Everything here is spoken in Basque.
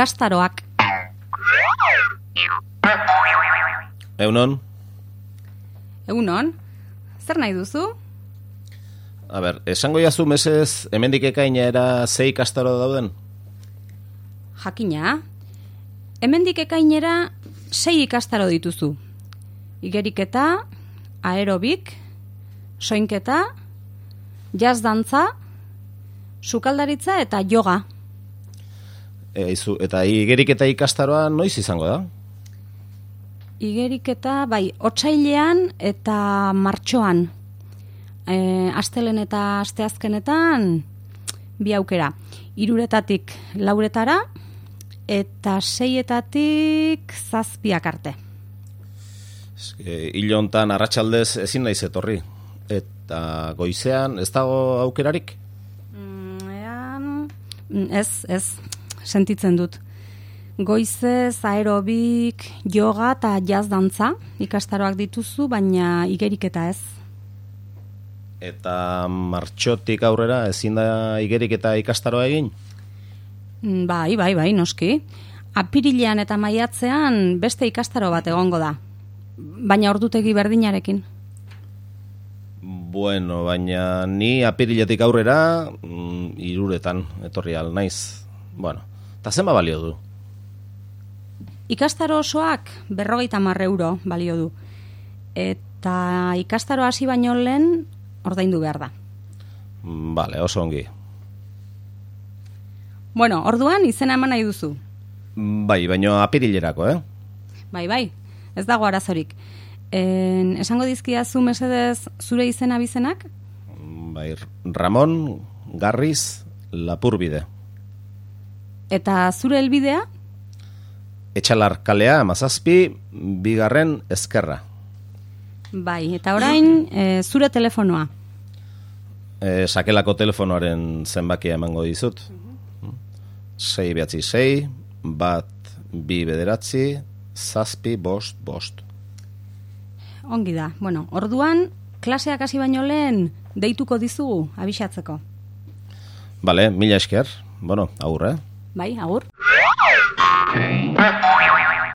ikastaroak. Eunon, Egunon, zer nahi duzu? a ber, esango jazu mesez, hemendik ekainera ze ikastaro dauden? Jakina, hemendik ekainera sei ikastaro dituzu. Igeriketa, aerobik, soinketa, jazz dantza, sukaldaritza eta yoga. E, izu, eta igerik eta ikastaroa noiz izango da? Igeriketa, bai, otsailean eta martxoan. E, astelen eta asteazkenetan bi aukera. Iruretatik lauretara eta seietatik zazpiak arte. E, hile hontan arratsaldez ezin naiz etorri. Eta goizean ez dago aukerarik? Mm, ean, mm, ez, ez, sentitzen dut. Goizez, aerobik, yoga eta jazz dantza ikastaroak dituzu, baina igeriketa ez. Eta martxotik aurrera ezin da igerik eta ikastaroa egin? Mm, Bai, bai, bai, noski. Apirilean eta maiatzean beste ikastaro bat egongo da. Baina ordutegi berdinarekin. Bueno, baina ni apiriletik aurrera mm, iruretan etorri al naiz. Bueno, eta zenba balio du? Ikastaro osoak berrogeita marre euro balio du. Eta ikastaro hasi baino lehen ordaindu behar da. Vale, oso ongi. Bueno, orduan izena eman nahi duzu. Bai, baina apirilerako, eh? Bai, bai, ez dago arazorik. En, esango dizkiazu mesedez zure izena bizenak? Bai, Ramon Garriz Lapurbide. Eta zure helbidea? Etxalar kalea, mazazpi, bigarren ezkerra. Bai, eta orain e, zure telefonoa. E, sakelako telefonoaren zenbakia emango dizut. Sei behatzi sei, bat bi bederatzi, zazpi bost bost. Ongi da. Bueno, orduan klaseak hasi baino lehen deituko dizugu abisatzeko. Bale, mila esker. Bueno, aurre. Bai, agur.